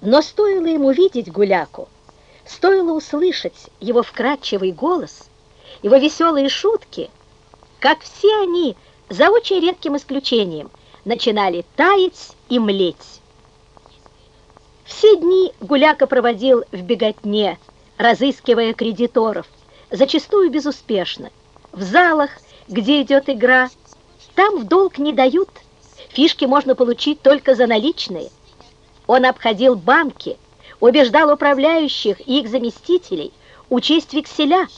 Но стоило ему видеть Гуляку, стоило услышать его вкрадчивый голос, его веселые шутки, как все они, за очень редким исключением, начинали таять и млеть. Все дни Гуляка проводил в беготне, разыскивая кредиторов, зачастую безуспешно. В залах, где идет игра, там в долг не дают, фишки можно получить только за наличные – он обходил банки, убеждал управляющих и их заместителей учесть векселя,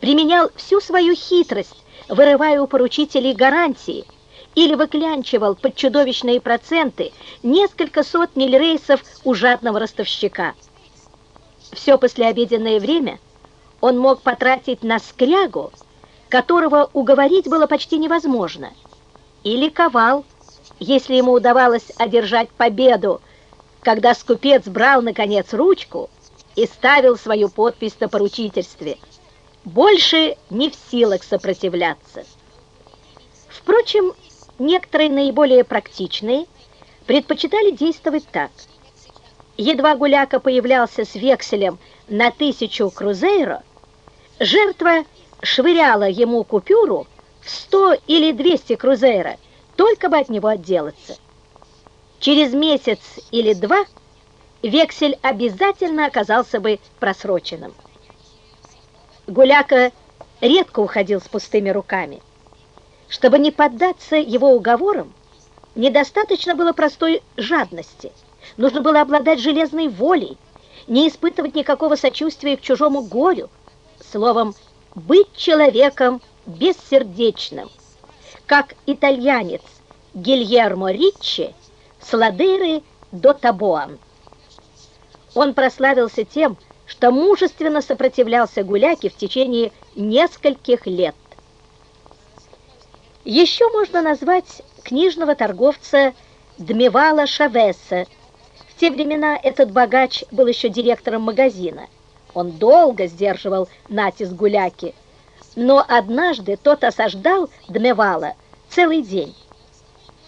применял всю свою хитрость, вырывая у поручителей гарантии, или выклянчивал под чудовищные проценты несколько сот миль рейсов у жадного ростовщика. Все послеобеденное время он мог потратить на скрягу, которого уговорить было почти невозможно, или ковал, если ему удавалось одержать победу когда скупец брал, наконец, ручку и ставил свою подпись на поручительстве, больше не в силах сопротивляться. Впрочем, некоторые наиболее практичные предпочитали действовать так. Едва Гуляка появлялся с векселем на тысячу крузейро, жертва швыряла ему купюру в 100 или 200 крузейро, только бы от него отделаться. Через месяц или два вексель обязательно оказался бы просроченным. Гуляка редко уходил с пустыми руками. Чтобы не поддаться его уговорам, недостаточно было простой жадности. Нужно было обладать железной волей, не испытывать никакого сочувствия к чужому горю. Словом, быть человеком бессердечным. Как итальянец Гильермо Риччи с Ладейры до Табоан. Он прославился тем, что мужественно сопротивлялся Гуляке в течение нескольких лет. Еще можно назвать книжного торговца Дмевала Шавеса. В те времена этот богач был еще директором магазина. Он долго сдерживал натиск Гуляки, но однажды тот осаждал Дмевала целый день.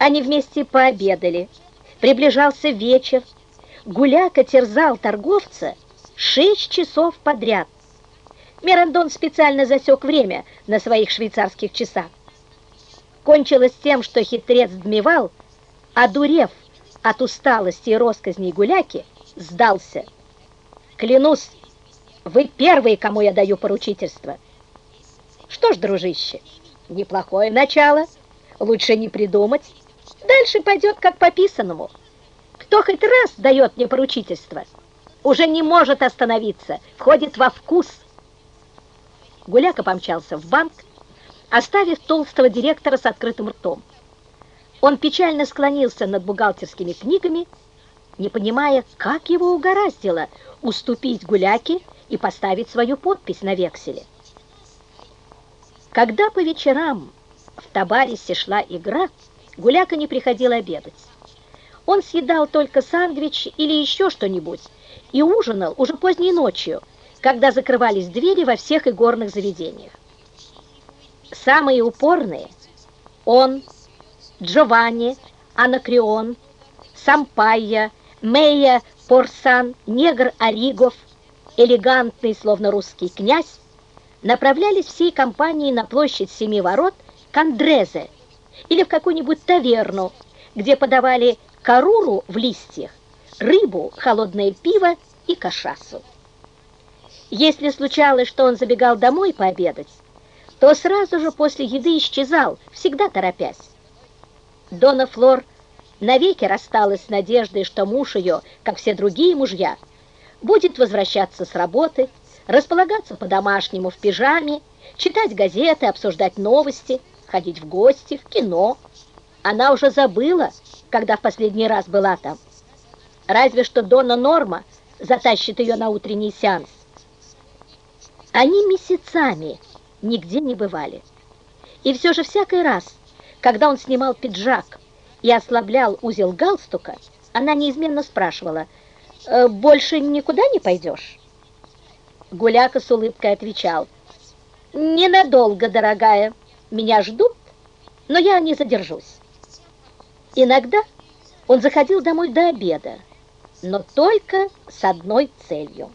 Они вместе пообедали. Приближался вечер. Гуляка терзал торговца шесть часов подряд. Мирандон специально засек время на своих швейцарских часах. Кончилось тем, что хитрец дмевал, одурев от усталости и росказней гуляки, сдался. «Клянусь, вы первые, кому я даю поручительство». «Что ж, дружище, неплохое начало, лучше не придумать». Дальше пойдет как по писанному. Кто хоть раз дает мне поручительство, уже не может остановиться, входит во вкус. Гуляка помчался в банк, оставив толстого директора с открытым ртом. Он печально склонился над бухгалтерскими книгами, не понимая, как его угораздило уступить Гуляке и поставить свою подпись на векселе. Когда по вечерам в Табарисе шла игра, Гуляка не приходил обедать. Он съедал только сандвич или еще что-нибудь и ужинал уже поздней ночью, когда закрывались двери во всех игорных заведениях. Самые упорные – он, Джованни, Анакреон, Сампайя, Мея, Порсан, негр Оригов, элегантный, словно русский князь, направлялись всей компанией на площадь Семи ворот к Андрезе, или в какую-нибудь таверну, где подавали каруру в листьях, рыбу, холодное пиво и кашасу. Если случалось, что он забегал домой пообедать, то сразу же после еды исчезал, всегда торопясь. Дона Флор навеки рассталась с надеждой, что муж ее, как все другие мужья, будет возвращаться с работы, располагаться по-домашнему в пижаме, читать газеты, обсуждать новости – ходить в гости, в кино. Она уже забыла, когда в последний раз была там. Разве что Дона Норма затащит ее на утренний сеанс. Они месяцами нигде не бывали. И все же всякий раз, когда он снимал пиджак и ослаблял узел галстука, она неизменно спрашивала, «Э, «Больше никуда не пойдешь?» Гуляка с улыбкой отвечал, «Ненадолго, дорогая». Меня ждут, но я не задержусь. Иногда он заходил домой до обеда, но только с одной целью.